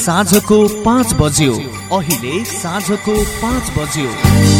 साँझको पाँच बज्यो। अहिले साँझको पाँच बज्यो।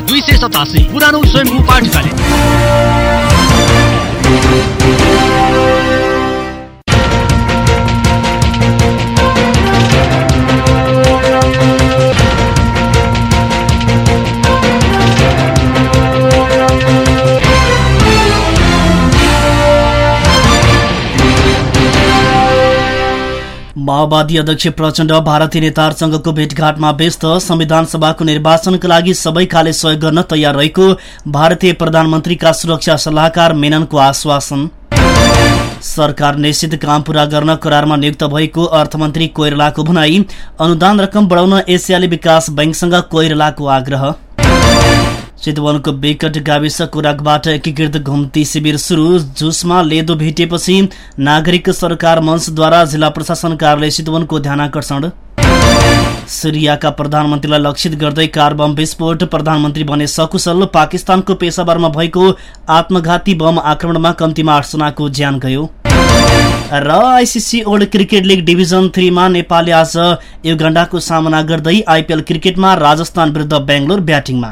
दुई सय सतासी पुरानो स्वयम्भू पाठशाला माओवादी अध्यक्ष प्रचण्ड भारतीय नेताहरूसँगको भेटघाटमा व्यस्त। संविधान सभाको निर्वाचनका लागि सबै खाले सहयोग गर्न तयार रहेको भारतीय प्रधानमन्त्रीका सुरक्षा सल्लाहकार मेननको आश्वासन। सरकार निश्चित काम पूरा गर्न करारमा नियुक्त भएको अर्थमन्त्री कोइरालाको भनाई। अनुदान रकम बढाउन एसियाली विकास बैंकसँग कोइरालाको आग्रह। चितवनको विकट गाविस कोराकबाट एकीकृत घुम्ती शिविर सुरु। जुसमा लेदो भेटिएपछि नागरिक सरकार मञ्चद्वारा जिल्ला प्रशासन कार्यालय चितवनको ध्यानकर्षण। सिरियाका प्रधानमन्त्रीलाई लक्षित गर्दै कार बम विस्फोट। प्रधानमन्त्री बने सकुशल पाकिस्तानको पेसावरमा भएको आत्मघाती बम आक्रमणमा कम्तीमा आठजनाको ज्यान गयो। र ICC World Cricket League division थ्रीमा नेपालले आज युगाण्डाको सामना गर्दै आइपिएल क्रिकेटमा राजस्थान विरुद्ध बेङ्गलोर ब्याटिङमा।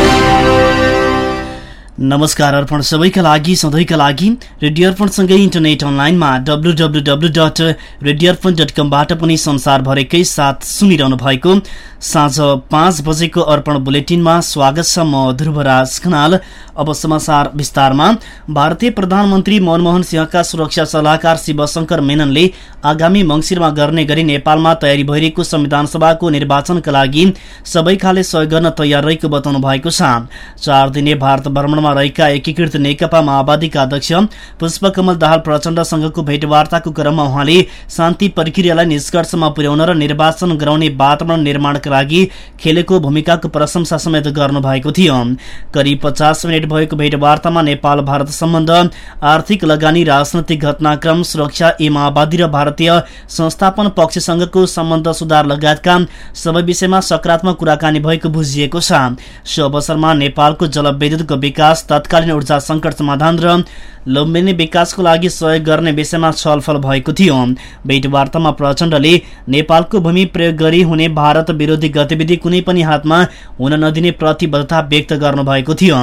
नमस्कार अर्पण सबैका लागि सधैँका लागि रेडियो अर्पणसँगै इन्टरनेट अनलाइनमा W W W dot radio Arpan dot कमबाट पनि संसारभरिकै साथ सुनिरहनु भएको साँझ पाँच बजेको अर्पण बुलेटिनमा स्वागत छ म ध्रुवराज खनाल। अब समाचार विस्तारमा। भारतीय प्रधानमन्त्री मनमोहन सिंहका सुरक्षा सल्लाहकार शिवशंकर मेननले आगामी मङ्सिरमा गर्ने गरी नेपालमा तयारी भइरहेको संविधान सभाको निर्वाचनका लागि सबै खाले सहयोग गर्न तयार रहेको बताउनु भएको छ। चार दिने भारत भ्रमणमा रहेका एकीकृत नेकपा माओवादीका अध्यक्ष पुष्पकमल दाहाल प्रचण्डसँगको भेटवार्ताको क्रममा उहाँले शान्ति प्रक्रियालाई निष्कर्षमा पुर्याउन र निर्वाचन गराउने वातावरण निर्माणका लागि खेलेको भूमिकाको प्रशंसा समेत गर्नु भएको थियो। करिब पचास मिनट भएको भेटवार्तामा नेपाल भारत सम्बन्ध आर्थिक लगानी राजनैतिक घटनाक्रम सुरक्षा ए माओवादी र भारतीय संस्थापन पक्षसँगको सम्बन्ध सुधार लगायतका सबै विषयमा सकारात्मक कुराकानी भएको बुझिएको छ। सो अवसरमा नेपालको जलविद्युतको विकास तत्कालीन ऊर्जा संकट समाधान र लुम्बिनी विकासको लागि सहयोग गर्ने विषयमा छलफल भएको थियो। भेटवार्तामा प्रचण्डले नेपालको भूमि प्रयोग गरी हुने भारत विरोधी गतिविधि कुनै पनि हातमा हुन नदिने प्रतिबद्धता व्यक्त गर्नुभएको थियो।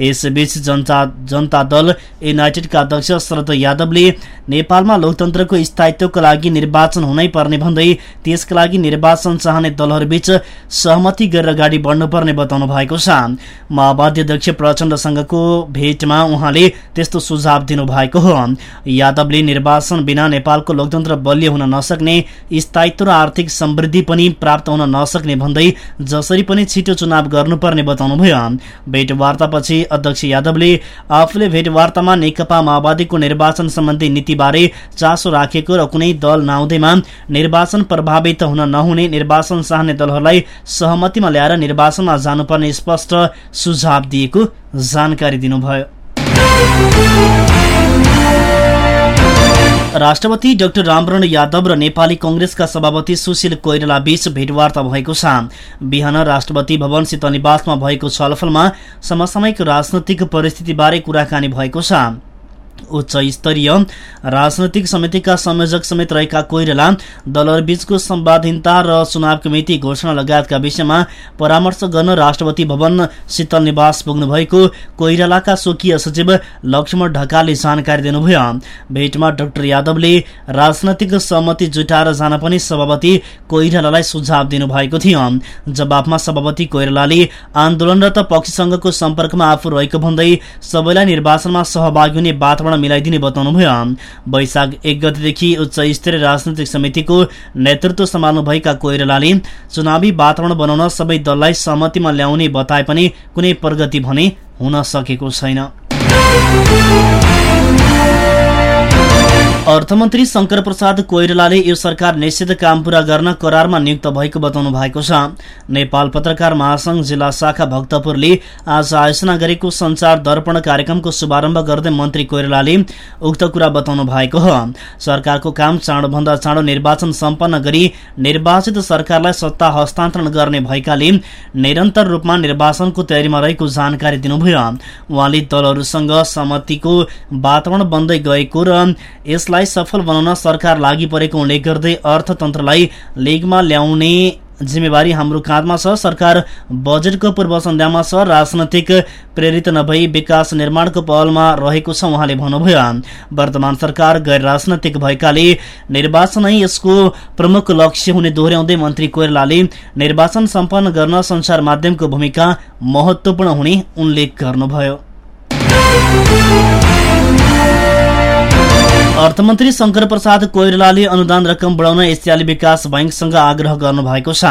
यसबीच जनता जनता दल युनाइटेडका अध्यक्ष शरद यादवले नेपालमा लोकतन्त्रको स्थायित्वको लागि निर्वाचन हुनै पर्ने भन्दै त्यसका लागि निर्वाचन चाहने दलहरूबीच सहमति गरेर अगाडि बढ्नुपर्ने बताउनु भएको छ। माओवादी अध्यक्ष प्रचण्डसँग पक्षसँगको भेटमा उहाँले त्यस्तो सुझाव दिनुभएको हो। यादवले निर्वाचन बिना नेपालको लोकतन्त्र बलियो हुन नसक्ने स्थायित्व र आर्थिक समृद्धि पनि प्राप्त हुन नसक्ने भन्दै जसरी पनि छिटो चुनाव गर्नुपर्ने बताउनुभयो। भेटवार्तापछि अध्यक्ष यादवले आफूले भेटवार्तामा नेकपा माओवादीको निर्वाचन सम्बन्धी नीतिबारे चासो राखेको र कुनै दल नआउँदैमा निर्वाचन प्रभावित हुन नहुने निर्वाचन चाहने दलहरूलाई सहमतिमा ल्याएर निर्वाचनमा जानुपर्ने स्पष्ट सुझाव दिएको जानकारी दिनुभयो। राष्ट्रपति डाक्टर रामरण यादव र नेपाली कंग्रेसका सभापति सुशील कोइराला बीच भेटवार्ता भएको छ। बिहान राष्ट्रपति भवन शीतल निवासमा भएको छलफलमा समसामयिक राजनैतिक परिस्थितिबारे कुराकानी भएको छ। उच्च स्तरीय राजनैतिक समितिका संयोजक समेत रहेका कोइराला दलहरूबीचको संवादहीनता र चुनावको मिति घोषणा लगायतका विषयमा परामर्श गर्न राष्ट्रपति भवन शीतल निवास पुग्नु भएको कोइरालाका स्वकीय सचिव लक्ष्मण ढकालले जानकारी दिनुभयो। भेटमा डाक्टर यादवले राजनैतिक सहमति जुटाएर जान पनि सभापति कोइरालालाई सुझाव दिनुभएको थियो। जवाफमा सभापति कोइरालाले आन्दोलनरत पक्षसँगको सम्पर्कमा आफू रहेको भन्दै सबैलाई निर्वाचनमा सहभागी हुने वातावरण मिलाइदिने बताउनुभयो वैशाख एक गतिदेखि उच्च स्तरीय राजनैतिक समितिको नेतृत्व सम्हाल्नुभएका कोइरालाले चुनावी वातावरण बनाउन सबै दललाई सहमतिमा ल्याउने बताए पनि कुनै प्रगति भने हुन सकेको छैन। अर्थमन्त्री शंकर प्रसाद कोइरालाले यो सरकार निश्चित काम पूरा गर्न करारमा नियुक्त भएको बताउनु भएको छ। नेपाल पत्रकार महासंघ जिल्ला शाखा भक्तपुरले आज आयोजना गरेको संचार दर्पण कार्यक्रमको शुभारम्भ गर्दै मन्त्री कोइरालाले उक्त कुरा बताउनु भएको हो। सरकारको काम चाँडोभन्दा चाँडो निर्वाचन सम्पन्न गरी निर्वाचित सरकारलाई सत्ता हस्तान्तरण गर्ने भएकाले निरन्तर रूपमा निर्वाचनको तयारीमा रहेको जानकारी दिनुभयो। उहाँले दलहरूसँग सहमतिको वातावरण बन्दै गएको र यसलाई सफल बनाउन सरकार लागि परेको उल्लेख गर्दै अर्थतन्त्रलाई लेगमा ल्याउने जिम्मेवारी हाम्रो काँधमा छ। सरकार बजेटको पूर्व सन्ध्यामा छ। राजनैतिक प्रेरित नभई विकास निर्माणको पहलमा रहेको छ उहाँले भन्नुभयो। वर्तमान सरकार गैर राजनैतिक भएकाले निर्वाचन नै यसको प्रमुख लक्ष्य हुने दोहोर्याउँदै मन्त्री कोइरालाले निर्वाचन सम्पन्न गर्न संचार माध्यमको भूमिका महत्वपूर्ण हुने उल्लेख गर्नुभयो। अर्थमन्त्री शंकर प्रसाद कोइरालाले अनुदान रकम बढाउन एसियाली विकास बैंकसँग आग्रह गर्नु भएको छ।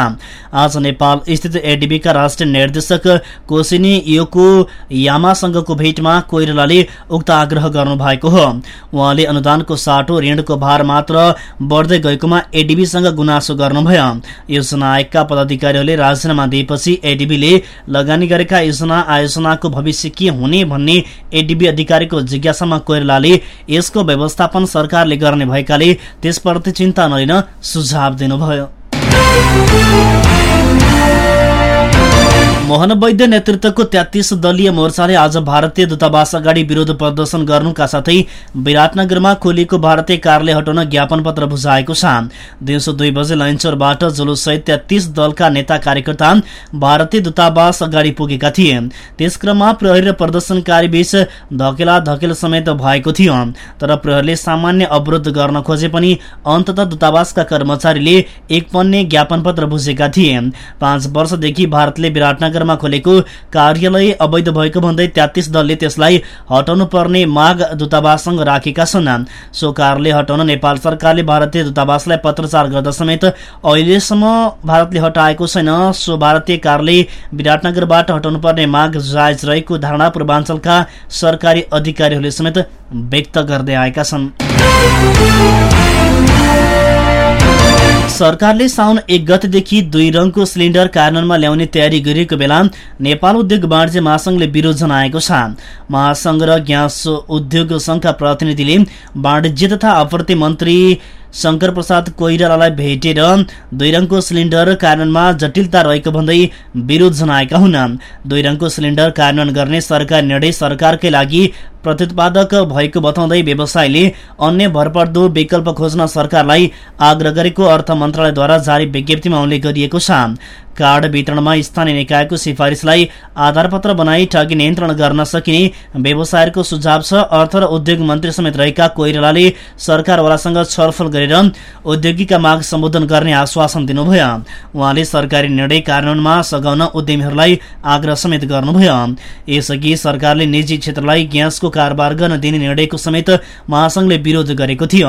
आज नेपाल स्थित एडिबीका राष्ट्रिय निर्देशक कोसिनी योको यामासँगको भेटमा कोइरालाले उक्त आग्रह गर्नु भएको हो। उहाँले अनुदानको साटो ऋणको भार मात्र बढ्दै गएकोमा एडिबीसँग गुनासो गर्नुभयो। योजना आयोगका पदाधिकारीहरूले राजीनामा दिएपछि एडिबीले लगानी गरेका योजना आयोजनाको भविष्य के हुने भन्ने एडिबी अधिकारीको जिज्ञासामा कोइरालाले यसको व्यवस्थापन सरकारले गर्ने भएकाले त्यसप्रति चिन्ता नलिन सुझाव दिनुभयो। मोहन वैद्य नेतृत्वको तेत्तीस दलीय मोर्चाले आज भारतीय दूतावास अगाडि विरोध प्रदर्शन गर्नुका साथै विराटनगरमा खोलिएको भारतीय कार्यालय हटाउन ज्ञापन पत्र बुझाएको छ। दिउँसो दुई बजे लैनचौरबाट जुलुससहित तेत्तीस दलका नेता कार्यकर्ता भारतीय दूतावास अगाडि पुगेका थिए। त्यस क्रममा प्रहरी र प्रदर्शनकारी बीच धकेला धकेल समेत भएको थियो। तर प्रहरीले सामान्य अवरोध गर्न खोजे पनि अन्तत दूतावासका कर्मचारीले एक पन्ने ज्ञापन पत्र बुझेका थिए। पाँच वर्षदेखि भारतले विराटनगर नगरमा खोलेको कार्यालय अवैध भएको भन्दै तेत्तीस दलले त्यसलाई हटाउनु पर्ने माग दूतावाससँग राखेका छन्। सो कार्यालय हटाउन नेपाल सरकारले भारतीय दूतावासलाई पत्रचार गर्दा समेत अहिलेसम्म भारतले हटाएको छैन। सो भारतीय कार्यालय विराटनगरबाट हटाउनु पर्ने माग जायज रहेको धारणा पूर्वाञ्चलका सरकारी अधिकारीहरूले समेत व्यक्त गर्दै आएका छन्। सरकारले साउन एक गतेदेखि दुई रङको सिलिन्डर कार्यान्वयनमा ल्याउने तयारी गरिएको बेला नेपाल उद्योग वाणिज्य महासंघले विरोध जनाएको छ। महासंघ र ग्यास उद्योग संघका प्रतिनिधिले वाणिज्य तथा आपूर्ति मन्त्री शंकर प्रसाद कोइरालालाई भेटेर दुई रङको सिलिन्डर कार्यान्वयनमा जटिलता रहेको भन्दै विरोध जनाएका हुन्। दुई रङको सिलिन्डर कार्यान्वयन गर्ने सरकारी निर्णय सरकारकै लागि प्रत्युत्पादक भएको बताउँदै व्यवसायले अन्य भरपर्दो विकल्प खोज्न सरकारलाई आग्रह गरेको अर्थ मन्त्रालयद्वारा जारी विज्ञप्तिमा उल्लेख गरिएको छ। कार्ड वितरणमा स्थानीय निकायको सिफारिसलाई आधारपत्र बनाई ठगी नियन्त्रण गर्न सकिने व्यवसायहरूको सुझाव छ अर्थ र उद्योग मन्त्री समेत रहेका कोइरालाले सरकारवालासँग छलफल गरेर उद्योगीका माग सम्बोधन गर्ने आश्वासन दिनुभयो उहाँले सरकारी निर्णय कार्यान्वयनमा सघाउन उद्यमीहरूलाई आग्रह समेत गर्नुभयो यसअघि सरकारले निजी क्षेत्रलाई ग्यासको कारोबार गर्न दिने निर्णयको समेत महासंघले विरोध गरेको थियो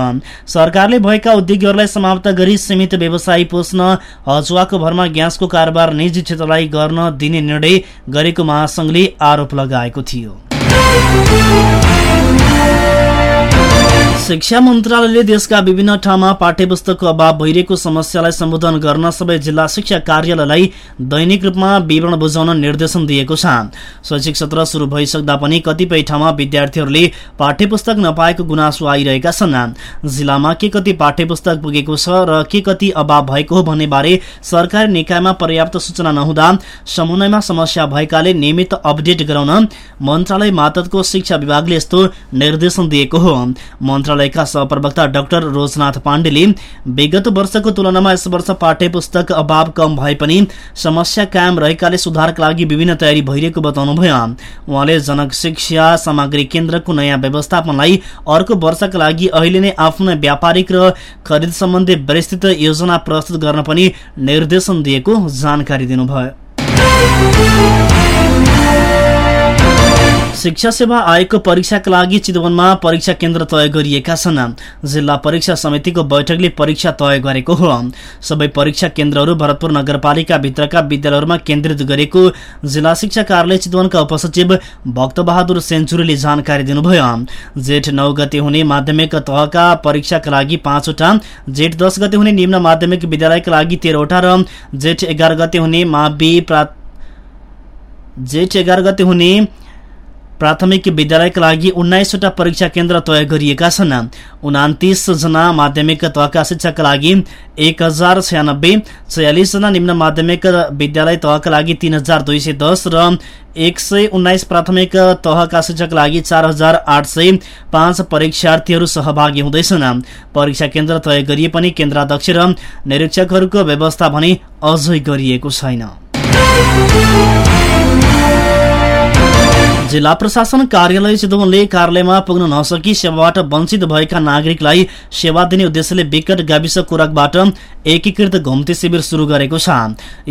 सरकारले भएका उद्योगीहरूलाई समाप्त गरी सीमित व्यवसायी पोस्न हजुवाको भरमा ग्यासको कारोबार निजी क्षेत्रलाई गर्न दिने निर्णय गरेको महासंघले आरोप लगाएको थियो। शिक्षा मन्त्रालयले देशका विभिन्न ठाउँमा पाठ्यपुस्तकको अभाव भइरहेको समस्यालाई सम्बोधन गर्न सबै जिल्ला शिक्षा कार्यालयलाई दैनिक रूपमा विवरण बुझाउन निर्देशन दिएको छ। शैक्षिक सत्र शुरू भइसक्दा पनि कतिपय ठाउँमा विद्यार्थीहरूले पाठ्यपुस्तक नपाएको गुनासो आइरहेका छन्। जिल्लामा के कति पाठ्यपुस्तक पुगेको छ र के कति अभाव भएको हो भन्ने बारे सरकारी निकायमा पर्याप्त सूचना नहुँदा समन्वयमा समस्या भएकाले नियमित अपडेट गराउन मन्त्रालय मातहतको शिक्षा विभागले यस्तो निर्देशन दिएको हो। मन्त्रालय मन्त्रालयका सहप्रवक्ता डाक्टर रोजनाथ पाण्डेले विगत वर्षको तुलनामा यस वर्ष पाठ्य पुस्तक अभाव कम भए पनि समस्या कायम रहेकाले सुधारका लागि विभिन्न तयारी भइरहेको बताउनुभयो। उहाँले जनक शिक्षा सामग्री केन्द्रको नयाँ व्यवस्थापनलाई अर्को वर्षका लागि अहिले नै आफ्नो व्यापारिक र खरिद सम्बन्धी विस्तृत योजना प्रस्तुत गर्न पनि निर्देशन दिएको जानकारी दिनुभयो। शिक्षा सेवा आयोगको परीक्षाका लागि चितवनमा परीक्षा केन्द्र तय गरिएका छन्। जिल्ला परीक्षा समितिको बैठकले परीक्षा तय गरेको हो। सबै परीक्षा केन्द्रहरू भरतपुर नगरपालिका भित्रका विद्यालयहरूमा केन्द्रित गरेको जिल्ला शिक्षा कार्यालय चितवनका उपसचिव भक्तबहादुर सेन्चुरीले जानकारी दिनुभयो। जेठ नौ गते हुने माध्यमिक तहका परीक्षाका लागि पाँचवटा जेठ दस गते हुने निम्न माध्यमिक विद्यालयका लागि तेह्रवटा र जेठ एघार गते हुने मावि जेठ एघार गते हुने प्राथमिक विद्यालयका लागि उन्नाइसवटा परीक्षा केन्द्र तय गरिएका छन्। उनातिस जना माध्यमिक तहका शिक्षकका लागि एक हजार छयानब्बे छयालिसजना निम्न माध्यमिक विद्यालय तहका लागि तीन हजार दुई सय दस र एक सय उन्नाइस प्राथमिक तहका शिक्षकका लागि चार हजार आठ सय पाँच परीक्षार्थीहरू सहभागी हुँदैछन्। परीक्षा केन्द्र तय गरिए पनि केन्द्राध्यक्ष र निरीक्षकहरूको व्यवस्था भने अझै गरिएको छैन। जिल्ला प्रशासन कार्यालय चितवनले कार्यालयमा पुग्न नसकी सेवाबाट वञ्चित भएका नागरिकलाई सेवा दिने उद्देश्यले विकट गाविस कोराकबाट एकीकृत घुम्ती शिविर शुरू गरेको छ।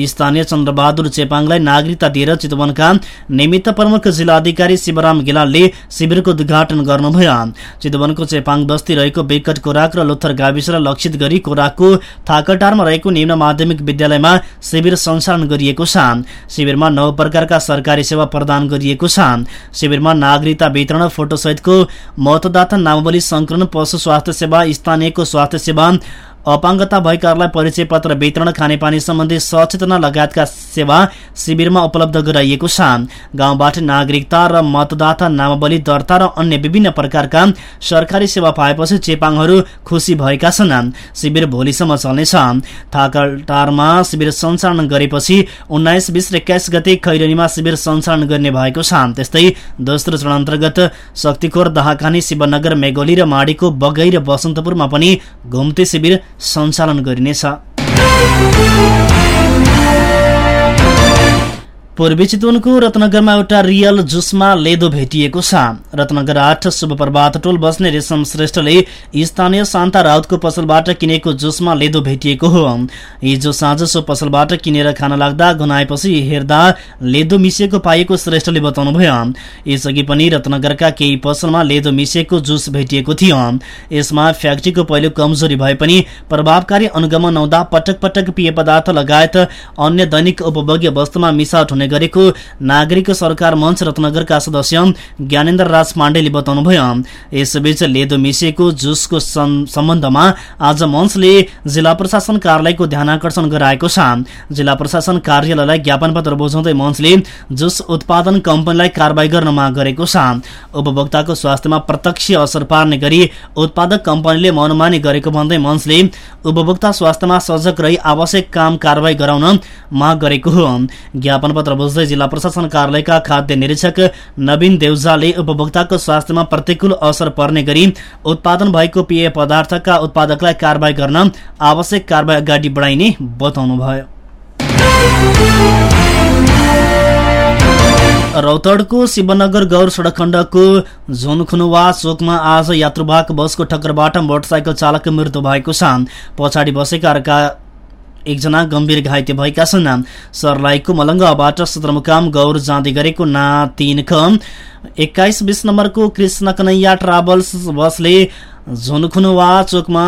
स्थानीय चन्द्रबहादुर चेपाङलाई नागरिकता दिएर चितवनका निमित्त प्रमुख जिल्लाधिकारी शिवराम गेलालले शिविरको उद्घाटन गर्नुभयो। चितवनको चेपाङ बस्ती रहेको विकट कोराक र लोथर गाविसलाई लक्षित गरी कोराकको थाकटारमा रहेको निम्न माध्यमिक विद्यालयमा शिविर सञ्चालन गरिएको छ। शिविरमा नौ प्रकारका सरकारी सेवा प्रदान गरिएको छ। शिविरमा नागरिकता वितरण फोटोसहितको मतदाता नामावली संकलन पशु स्वास्थ्य सेवा स्थानीयको स्वास्थ्य सेवा अपाङ्गता भएकाहरूलाई परिचय पत्र वितरण खानेपानी सम्बन्धी सचेतना लगायतका सेवा शिविरमा उपलब्ध गराइएको छ। गाउँबाट नागरिकता र मतदाता नामावली दर्ता र अन्य विभिन्न प्रकारका सरकारी सेवा पाएपछि चेपाङहरू खुसी भएका छन्। शिविर भोलिसम्म चल्नेछ। थाकलटारमा शिविर सञ्चालन गरेपछि उन्नाइस बिस र एक्काइस गते खैरनीमा शिविर सञ्चालन गर्ने भएको छ। त्यस्तै दोस्रो चरण अन्तर्गत शक्तिखोर दहाकानी शिवनगर मेगोली र माडीको बगै र बसन्तपुरमा पनि घुम्ते शिविर सञ्चालन गरिनेछ। पूर्वी चितवनको रत्नगरमा एउटा रियल जुसमा लेदो भेटिएको छ। रत्नगर आठ शुभ प्रभात टोल बस्ने रेशम श्रेष्ठले स्थानीय शान्ता राउतको पसलबाट किनेको जुसमा लेदो भेटिएको हो। हिजो साँझ सो पसलबाट किनेर खान लाग्दा गुनाएपछि हेर्दा लेदो मिसिएको पाइएको श्रेष्ठले बताउनुभयो। यसअघि पनि रत्नगरका केही पसलमा लेदो मिसिएको जुस भेटिएको थियो। यसमा फ्याक्ट्रीको पहिलो कमजोरी भए पनि प्रभावकारी अनुगमन नहुँदा पटक पटक पेय पदार्थ लगायत अन्य दैनिक उपभोग्य वस्तुमा मिसावट हुने गरेको नागरिक सरकार मञ्च रत्नगरका सदस्य ज्ञानेन्द्र राज पाण्डेले बताउनुभयो। यसबीच लेदो मिसिएको जुसको सम्बन्धमा आज मञ्चले जिल्ला प्रशासन कार्यालयको ध्यान आकर्षण गराएको छ। जिल्ला प्रशासन कार्यालयलाई ज्ञापन पत्र बुझाउँदै मञ्चले जुस उत्पादन कम्पनीलाई कारवाही गर्न माग गरेको छ। उपभोक्ताको स्वास्थ्यमा प्रत्यक्ष असर पार्ने गरी उत्पादक कम्पनीले मनमानी गरेको भन्दै मञ्चले उपभोक्ता स्वास्थ्यमा सजग रही आवश्यक काम कारवाही गराउन माग गरेको हो। ज्ञापन पत्र बुझ्दै जिल्ला प्रशासन कार्यालयका खाद्य निरीक्षक नवीन देउजाले उपभोक्ताको स्वास्थ्यमा प्रतिकूल असर पर्ने गरी उत्पादन भएको पेय पदार्थका उत्पादकलाई कारवाही गर्न आवश्यक कारवाही अगाडि बढाइने बताउनुभयो रौतडको शिवनगर गौर सडक खण्डको झोनखुनुवा चोकमा आज यात्रुवाहक बसको ठक्करबाट मोटरसाइकल चालकको मृत्यु भएको छ पछाडि बसेका एकजना गम्भीर घाइते भएका छन्। सर्लाहीको मलङ्गाबाट सदरमुकाम गौर जाँदै गरेको ना तिन ख एक्काइस बिस नम्बरको कृष्ण कनैया ट्राभल्स बसले झुनखुनुवा चोकमा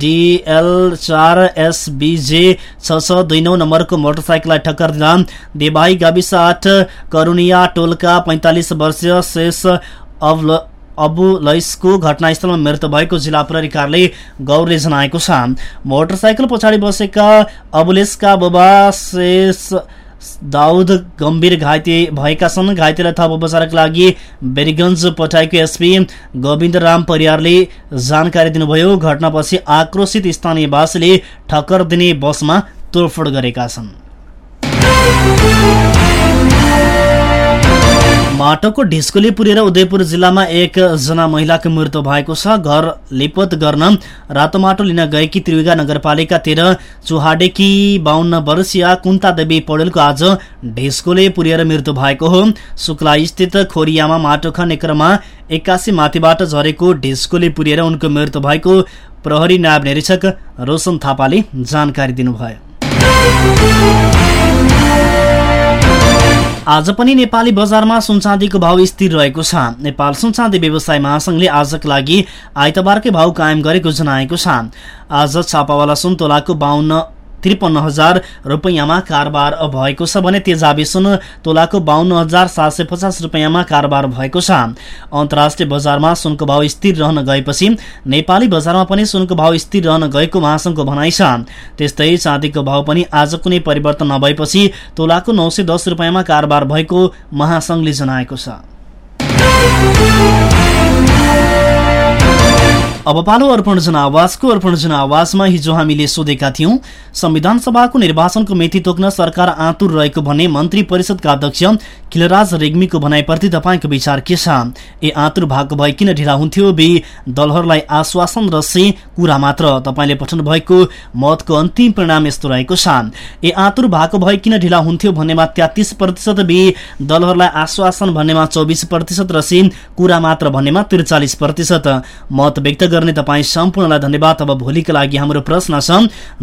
डिएल चार एसबिजे छ छ दुई नौ नम्बरको मोटरसाइकललाई टक्कर दिँदा देवाई गाविस आठ करुणिया टोलका पैंतालिस वर्षीय शेष अवल अबु लैसको घटनास्थलमा मृत्यु भएको जिल्ला प्रहरी कार्यालय गौरले जनाएको छ। मोटरसाइकल पछाडि बसेका अबुलेसका बुबा शेष दाउद गम्भीर घाइते भएका छन्। घाइतेलाई थप उपचारका लागि बेरीगंज पठाएको एसपी गोविन्द राम परियारले जानकारी दिनुभयो। घटनापछि आक्रोशित स्थानीयवासीले ठक्कर दिने बसमा तोडफोड गरेका छन्। माटोको ढिस्कोले पुरेर उदयपुर जिल्लामा एकजना महिलाको मृत्यु भएको छ। घर लिपत गर्न रातो माटो लिन गएकी त्रिविगा नगरपालिका तेह्र चुहाडेकी बाहन्न वर्षीय कुन्ता देवी पौडेलको आज ढिस्कोले पुरेर मृत्यु भएको हो। शुक्ला स्थित खोरियामा माटो खन्ने क्रममा एक्कासी माथिबाट झरेको ढिस्कोले पुरिएर उनको मृत्यु भएको प्रहरी नायब निरीक्षक रोशन थापाले जानकारी दिनुभयो। आज पनि नेपाली बजारमा सुनचाँदीको भाव स्थिर रहेको छ। नेपाल सुनचाँदी व्यवसाय महासंघले आजका लागि आइतबारकै भाव कायम गरेको जनाएको छ। आज छापावाला सुन तोलाको बाहन्न त्रिपन्न हजार रुपियाँमा कारोबार भएको छ भने तेजाबी सुन तोलाको बाहन्न हजार सात सय पचास रुपियाँमा कारोबार भएको छ। अन्तर्राष्ट्रिय बजारमा सुनको भाव स्थिर रहन गएपछि नेपाली बजारमा पनि सुनको भाव स्थिर रहन गएको महासंघको भनाइ छ। त्यस्तै चाँदीको भाव पनि आज कुनै परिवर्तन नभएपछि तोलाको नौ सय दस रुपियाँमा कारोबार भएको महासंघले जनाएको छ। अब पालो अर्पण जनावासको अर्पण जनावासमा हिजो हामीले सोधेका थियौं संविधान सभाको निर्वाचनको मिति तोक्न सरकार आतुर रहेको भन्ने मन्त्री परिषदका अध्यक्ष खिलराज रेग्मीको भनाइप्रति तपाईँको विचार के छ? ए आतुर भएको भए किन ढिला हुन्थ्यो? बे दलहरूलाई आश्वासन र से कुरा मात्र। तपाईँले पठाउनु भएको मतको अन्तिम परिणाम यस्तो रहेको छ। ए आतुर भएको भए किन ढिला हुन्थ्यो भन्नेमा तेत्तिस प्रतिशत बे दलहरूलाई आश्वासन भन्नेमा चौबिस प्रतिशत र से कुरा मात्र भन्नेमा त्रिचालिस प्रतिशत। मत व्यक्त गर्ने तपाईँ सम्पूर्णलाई धन्यवाद। अब भोलिका लागि हाम्रो प्रश्न छ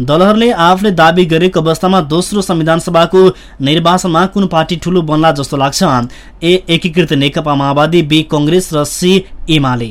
दलहरूले आफूले दावी गरेको अवस्थामा दोस्रो संविधान सभाको निर्वाचनमा कुन पार्टी ठूलो बन्ला जस्तो लाग्छ? ए एकीकृत नेकपा माओवादी बी कंग्रेस र सी एमाले।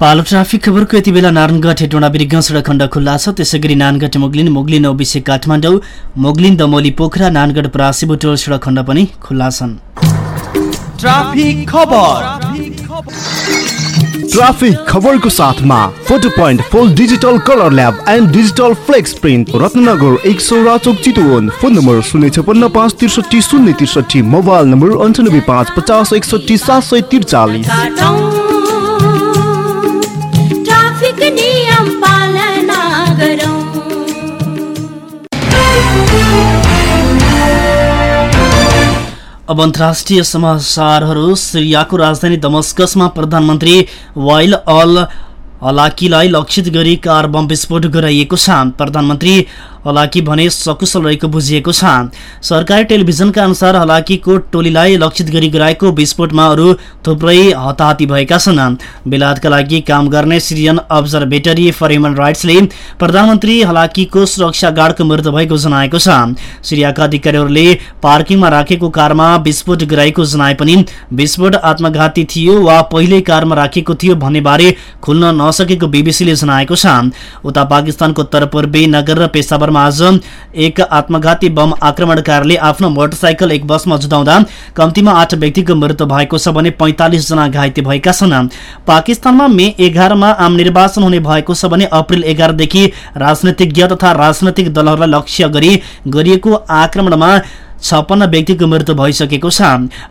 पालो ट्राफिक खबरको यति बेला नारायणगढ हेटौँडा बिरिग सडक खण्ड खुल्ला छ। त्यसै गरी नानगढ मोगलिन मोगलिन ओबिसे काठमाडौँ मोगलिन दमोली पोखरा नानगढ परासी बुटोल सडक खण्ड पनि खुल्ला छन्। ट्राफिक खबर। ट्राफिक खबरको साथमा photo point full digital colour lab and digital flex print Ratnanagar एक सौ राचोक चितवन फोन नम्बर शून्य छपन्न पाँच त्रिसठी शून्य त्रिसठी मोबाइल नम्बर अन्ठानब्बे पाँच पचास एकसठी सात सय त्रिचालिस। अब अन्तर्राष्ट्रिय समाचारहरू सिरियाको राजधानी दमस्कसमा प्रधानमन्त्री वाइल अल हलाकीलाई लक्षित गरी कार बम विस्फोट गराइएको छ। प्रधानमन्त्री हलाकी भने सकुशल रहेको बुझिएको छ। सरकारी टेलिभिजनका अनुसार हलाकीको टोलीलाई लक्षित गरी गराएको विस्फोटमा अरू थुप्रै हताहती भएका छन्। बेलायतका लागि काम गर्ने सिरियन अब्जर्भेटरी फर ह्युमन राइट्सले प्रधानमन्त्री हलाकीको सुरक्षा गार्डको मृत्यु भएको जनाएको छ। सिरियाका अधिकारीहरूले पार्किङमा राखेको कारमा विस्फोट गराएको जनाए पनि विस्फोट आत्मघाती थियो वा पहिल्यै कारमा राखेको थियो भन्ने बारे खुल्न नसकेको बीबीसीले जनाएको छ। उता पाकिस्तानको उत्तरपूर्वी नगर र आज एक आत्मघाती बम आक्रमणकारीले आफ्नो मोटरसाइकल एक बसमा जुदाउँदा कम्तीमा आठ व्यक्तिको मृत्यु भएको छ भने पैंतालिस जना घाइते भएका छन्। पाकिस्तानमा मे एघारमा आम निर्वाचन हुने भएको छ भने अप्रेल एघारदेखि राजनीतिज्ञ तथा राजनैतिक दलहरूलाई लक्ष्य गरी गरिएको आक्रमणमा छपन्न व्यक्तिको मृत्यु भइसकेको छ।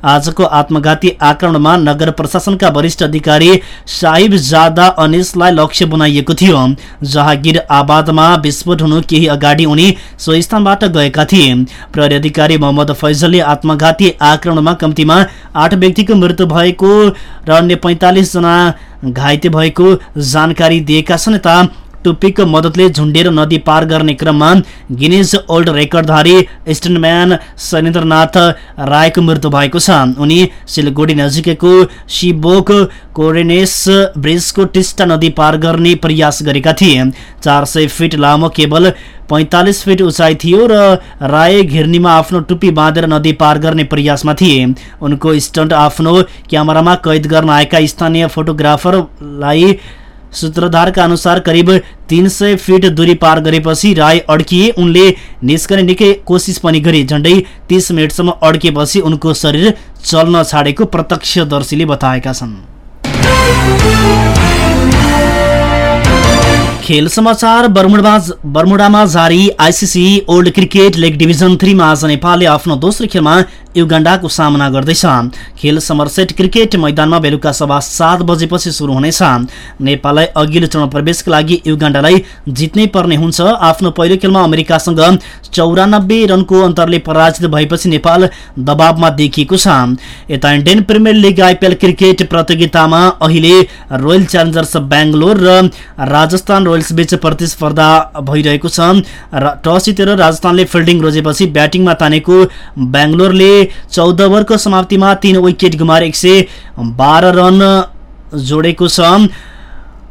आजको आत्मघाती आक्रमणमा नगर प्रशासनका वरिष्ठ अधिकारी साहिब जादा अनिसलाई लक्ष्य बनाइएको थियो। जहागिर आबादमा विस्फोट हुनु केही अगाडि उनी सो स्थानबाट गएका थिए। प्रहरी अधिकारी मोहम्मद फैजलले आत्मघाती आक्रमणमा कम्तीमा आठ व्यक्तिको मृत्यु भएको र अन्य पैंतालिस जना घाइते भएको जानकारी दिएका छन्। यता टुप्पीको मद्दतले झुन्डेर नदी पार गर्ने क्रममा गिनिज ओल्ड रेकर्डधारी स्टनम्यान शैलेन्द्रनाथ रायको मृत्यु भएको छ। उनी सिलगढी नजिकैको सिबोक कोरेनेस ब्रिजको टिस्टा नदी पार गर्ने प्रयास गरेका थिए। चार फिट लामो केवल पैंतालिस फिट उचाइ थियो र राय घिर्नीमा आफ्नो टुप्पी बाँधेर नदी पार गर्ने प्रयासमा थिए। उनको स्टन्ट आफ्नो क्यामेरामा कैद गर्न आएका स्थानीय फोटोग्राफरलाई सूत्रधारका अनुसार करिब तीन सय फिट दूरी पार गरेपछि राय अड्किए। उनले निस्कने निकै कोसिस पनि गरे झण्डै तीस मिनटसम्म अड्किएपछि उनको शरीर चल्न छाडेको प्रत्यक्षदर्शीले बताएका छन्। खेल समाचार बर्मुडामा जारी ICC World Cricket League division थ्रीमा आज नेपालले आफ्नो दोस्रो खेलमा युगाण्डाको सामना गर्दैछ। खेल समरसेट क्रिकेट मैदानमा बेलुका सभा सात बजेपछि सुरु हुनेछ। नेपाललाई अघिल्लो चरण प्रवेशका लागि युगाण्डालाई जित्नै पर्ने हुन्छ। आफ्नो पहिलो खेलमा अमेरिकासँग चौरानब्बे रनको अन्तरले पराजित भएपछि नेपाल दबावमा देखिएको छ। यता Indian Premier League IPL cricket प्रतियोगितामा अहिले रोयल च्यालेन्जर्स बेङ्गलोर र राजस्थान रोयल्स बीच प्रतिस्पर्धा भइरहेको छ। टस जितेर राजस्थानले फिल्डिङ रोजेपछि ब्याटिङमा तानेको बेङ्गलोरले चौध ओभरको समाप्तिमा तीन विकेट गुमाएर एक रन जोडेको छ।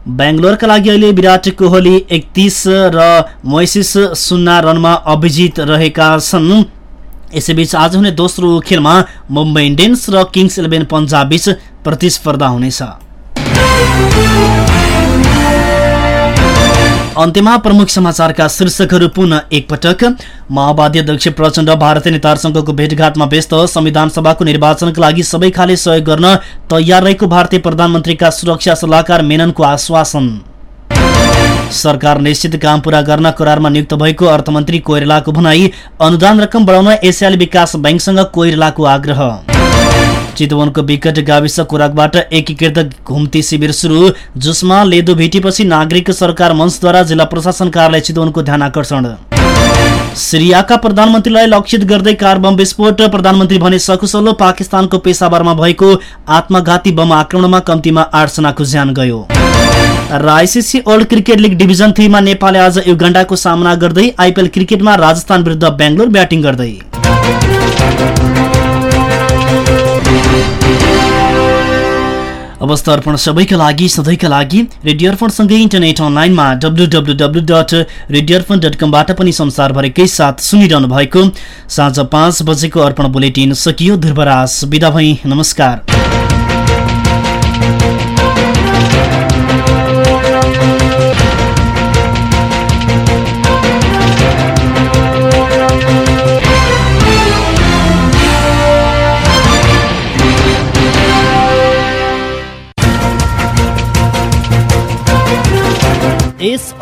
बेङ्गलोरका लागि अहिले विराट कोहली एकतिस र मोइसिस शून्य रनमा अभिजित रहेका छन्। यसैबीच आज हुने दोस्रो खेलमा मुम्बई इन्डियन्स र किङ्स इलेभेन पन्जाब बीच प्रतिस्पर्धा हुनेछ। अन्त्यमा प्रमुख समाचारका शीर्षकहरू पुनः एकपटक। माओवादी अध्यक्ष प्रचण्ड भारतीय नेताहरूसँगको भेटघाटमा व्यस्त। संविधान सभाको निर्वाचनका लागि सबै खाले सहयोग गर्न तयार रहेको भारतीय प्रधानमन्त्रीका सुरक्षा सल्लाहकार मेननको आश्वासन। सरकार निश्चित काम पूरा गर्न करारमा नियुक्त भएको अर्थमन्त्री कोइरालाको भनाई अनुदान रकम बढाउन एसियाली विकास ब्याङ्कसँग कोइरालाको आग्रह। चितवनको विकट गाविस कोराकबाट एकीकृत घुम्ती शिविर सुरु जसमा लेदो भेटेपछि नागरिक सरकार मञ्चद्वारा जिल्ला प्रशासन कार्यालय चितवनको ध्यान आकर्षण। सिरियाका प्रधानमन्त्रीलाई लक्षित गर्दै कार बम विस्फोट प्रधानमन्त्री भने सकुशलो पाकिस्तानको पेसावरमा भएको आत्मघाती बम आक्रमणमा कम्तीमा आठजनाको ज्यान गयो। र ICC World Cricket League division थ्रीमा नेपालले आज युगण्डाको सामना गर्दै आइपिएल क्रिकेटमा राजस्थान विरुद्ध बेङ्गलोर ब्याटिङ गर्दै। अवस्था अर्पण सबैका लागि सधैँका लागि रेडियो अर्पणसँगै इन्टरनेट अनलाइनमा W W W dot radio Arpan dot कमबाट पनि संसारभरिकै साथ सुनिरहनु भएको साँझ पाँच बजेको अर्पण बुलेटिन सकियो। ध्रुवराज बिदा भई नमस्कार।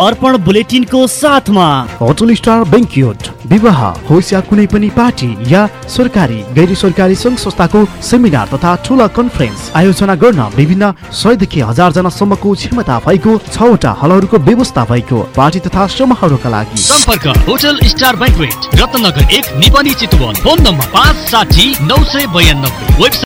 अर्पण बुलेटिनको साथमा। होटल स्टार बेङ्क्युट विवाह होस् या कुनै पनि पार्टी या सरकारी गैर सरकारी सङ्घ संस्थाको सेमिनार तथा ठुला कन्फरेन्स आयोजना गर्न विभिन्न सयदेखि हजार जनासम्मको क्षमता भएको छवटा हलहरूको व्यवस्था भएको पार्टी तथा समूहहरूका लागि। सम्पर्क होटल स्टार ब्याङ्कवेट रत्नगर एक निपनी चितवन फोन नम्बर पाँच साठी नौ सय बयानब्बे।